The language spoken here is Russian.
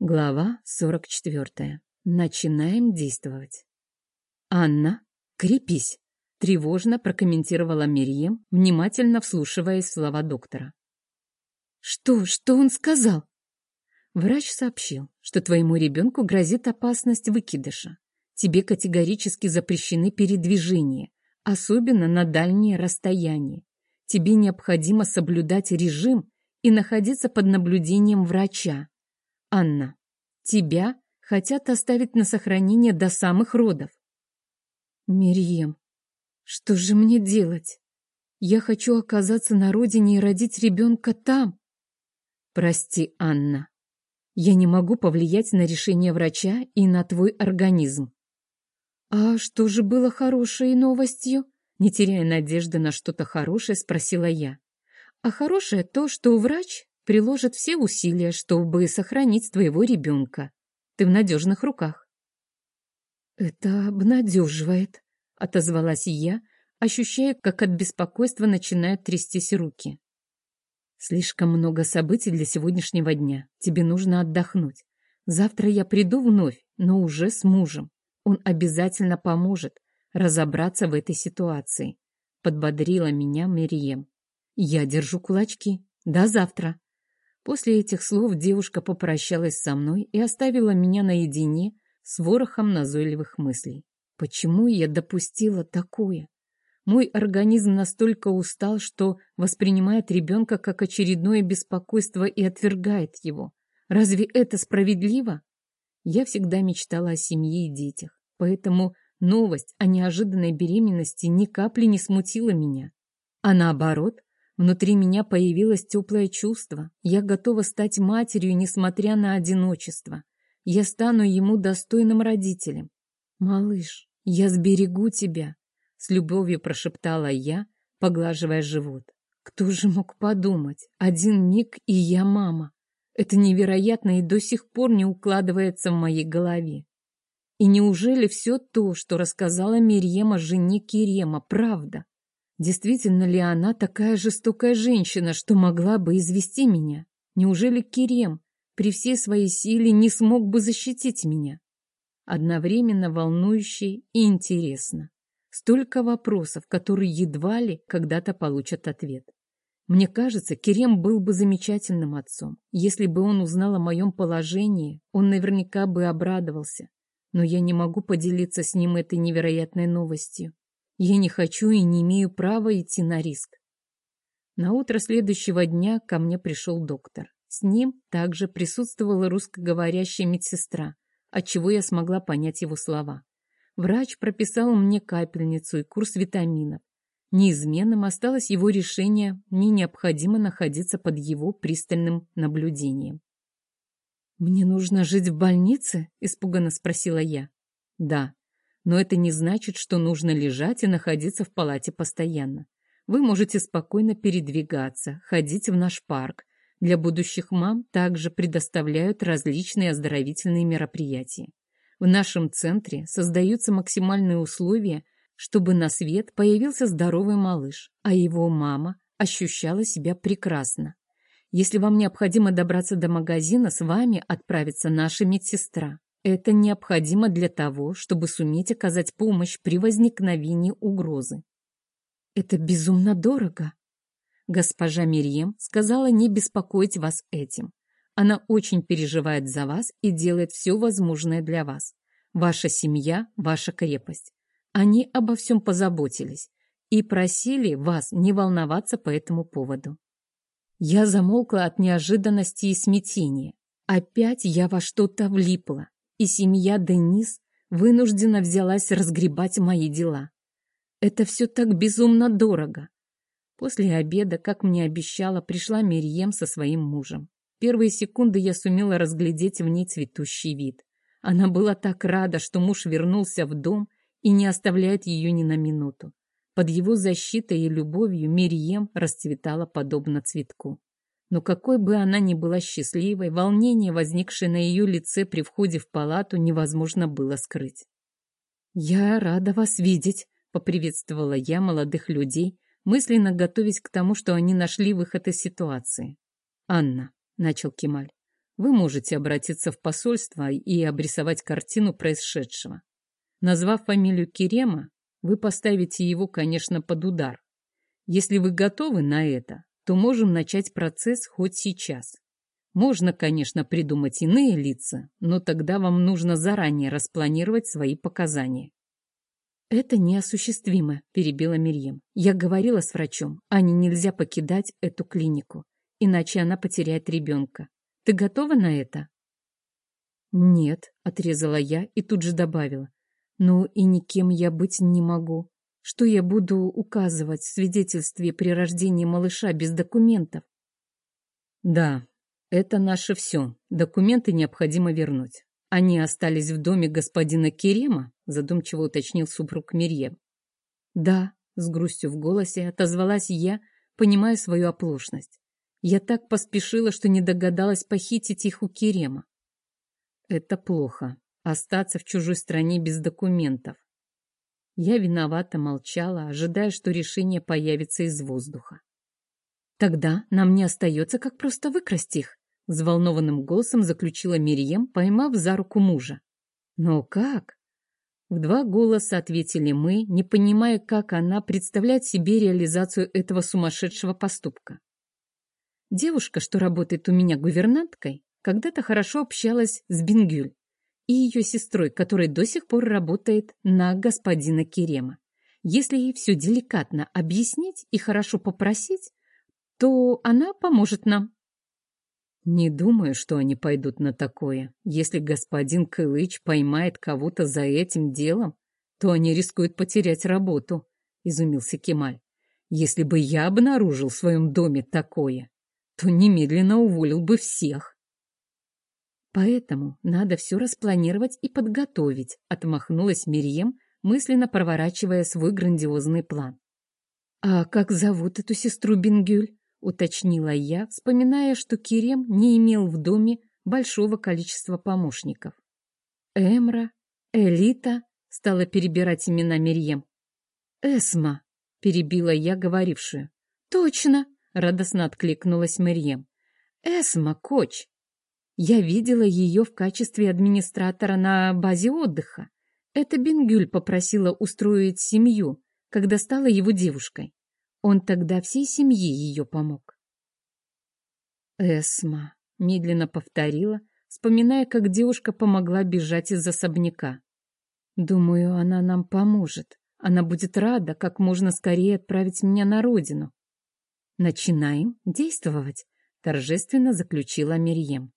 Глава 44. Начинаем действовать. «Анна, крепись!» — тревожно прокомментировала Мирьем, внимательно вслушиваясь в слова доктора. «Что? Что он сказал?» Врач сообщил, что твоему ребенку грозит опасность выкидыша. Тебе категорически запрещены передвижения, особенно на дальние расстояния. Тебе необходимо соблюдать режим и находиться под наблюдением врача. Анна, тебя хотят оставить на сохранение до самых родов. Мирьем, что же мне делать? Я хочу оказаться на родине и родить ребенка там. Прости, Анна. Я не могу повлиять на решение врача и на твой организм. А что же было хорошей новостью? Не теряя надежды на что-то хорошее, спросила я. А хорошее то, что врач приложит все усилия, чтобы сохранить твоего ребенка. Ты в надежных руках. Это обнадеживает, отозвалась я, ощущая, как от беспокойства начинают трястись руки. Слишком много событий для сегодняшнего дня. Тебе нужно отдохнуть. Завтра я приду вновь, но уже с мужем. Он обязательно поможет разобраться в этой ситуации. Подбодрила меня Мерием. Я держу кулачки. До завтра. После этих слов девушка попрощалась со мной и оставила меня наедине с ворохом назойливых мыслей. Почему я допустила такое? Мой организм настолько устал, что воспринимает ребенка как очередное беспокойство и отвергает его. Разве это справедливо? Я всегда мечтала о семье и детях, поэтому новость о неожиданной беременности ни капли не смутила меня. А наоборот, Внутри меня появилось теплое чувство. Я готова стать матерью, несмотря на одиночество. Я стану ему достойным родителем. «Малыш, я сберегу тебя», — с любовью прошептала я, поглаживая живот. «Кто же мог подумать? Один миг, и я мама. Это невероятно и до сих пор не укладывается в моей голове. И неужели все то, что рассказала Мирьема жене Кирема, правда? Действительно ли она такая жестокая женщина, что могла бы извести меня? Неужели Керем при всей своей силе не смог бы защитить меня? Одновременно волнующе и интересно. Столько вопросов, которые едва ли когда-то получат ответ. Мне кажется, Керем был бы замечательным отцом. Если бы он узнал о моем положении, он наверняка бы обрадовался. Но я не могу поделиться с ним этой невероятной новостью. Я не хочу и не имею права идти на риск. На утро следующего дня ко мне пришел доктор. С ним также присутствовала русскоговорящая медсестра, отчего я смогла понять его слова. Врач прописал мне капельницу и курс витаминов. Неизменным осталось его решение, мне необходимо находиться под его пристальным наблюдением. «Мне нужно жить в больнице?» – испуганно спросила я. «Да», но это не значит, что нужно лежать и находиться в палате постоянно. Вы можете спокойно передвигаться, ходить в наш парк. Для будущих мам также предоставляют различные оздоровительные мероприятия. В нашем центре создаются максимальные условия, чтобы на свет появился здоровый малыш, а его мама ощущала себя прекрасно. Если вам необходимо добраться до магазина, с вами отправится наша медсестра. Это необходимо для того, чтобы суметь оказать помощь при возникновении угрозы. Это безумно дорого. Госпожа Мирьем сказала не беспокоить вас этим. Она очень переживает за вас и делает все возможное для вас. Ваша семья – ваша крепость. Они обо всем позаботились и просили вас не волноваться по этому поводу. Я замолкла от неожиданности и смятения. Опять я во что-то влипла и семья Денис вынуждена взялась разгребать мои дела. Это все так безумно дорого. После обеда, как мне обещала, пришла Мерьем со своим мужем. Первые секунды я сумела разглядеть в ней цветущий вид. Она была так рада, что муж вернулся в дом и не оставляет ее ни на минуту. Под его защитой и любовью Мерьем расцветала подобно цветку. Но какой бы она ни была счастливой, волнение, возникшее на ее лице при входе в палату, невозможно было скрыть. «Я рада вас видеть», — поприветствовала я молодых людей, мысленно готовясь к тому, что они нашли выход из ситуации. «Анна», — начал Кемаль, — вы можете обратиться в посольство и обрисовать картину происшедшего. Назвав фамилию Керема, вы поставите его, конечно, под удар. Если вы готовы на это, то можем начать процесс хоть сейчас. Можно, конечно, придумать иные лица, но тогда вам нужно заранее распланировать свои показания. «Это неосуществимо», — перебила Мирьем. «Я говорила с врачом. Ане нельзя покидать эту клинику, иначе она потеряет ребенка. Ты готова на это?» «Нет», — отрезала я и тут же добавила. «Ну и никем я быть не могу. Что я буду указывать в свидетельстве при рождении малыша без документов?» «Да, это наше все. Документы необходимо вернуть. Они остались в доме господина Керема?» задумчиво уточнил супруг Мирье. «Да», — с грустью в голосе отозвалась я, понимая свою оплошность. Я так поспешила, что не догадалась похитить их у Керема. Это плохо. Остаться в чужой стране без документов. Я виновато молчала, ожидая, что решение появится из воздуха. Тогда нам не остается, как просто выкрасть их, взволнованным голосом заключила Мирием, поймав за руку мужа. Но как? В два голоса ответили мы, не понимая, как она представляет себе реализацию этого сумасшедшего поступка. Девушка, что работает у меня гувернанткой, когда-то хорошо общалась с Бингюль и ее сестрой, которая до сих пор работает на господина Керема. Если ей все деликатно объяснить и хорошо попросить, то она поможет нам. Не думаю, что они пойдут на такое. Если господин Кылыч поймает кого-то за этим делом, то они рискуют потерять работу, — изумился Кемаль. Если бы я обнаружил в своем доме такое, то немедленно уволил бы всех. Поэтому надо все распланировать и подготовить, — отмахнулась Мирьем, мысленно проворачивая свой грандиозный план. А как зовут эту сестру Бенгюль? — уточнила я, вспоминая, что Керем не имел в доме большого количества помощников. «Эмра», «Элита», — стала перебирать имена Мирьем. «Эсма», — перебила я говорившую. «Точно», — радостно откликнулась Мирьем. «Эсма, коч. Я видела ее в качестве администратора на базе отдыха. Это Бенгюль попросила устроить семью, когда стала его девушкой. Он тогда всей семье ее помог. Эсма медленно повторила, вспоминая, как девушка помогла бежать из особняка. Думаю, она нам поможет. Она будет рада как можно скорее отправить меня на родину. Начинаем действовать, торжественно заключила Мирьем.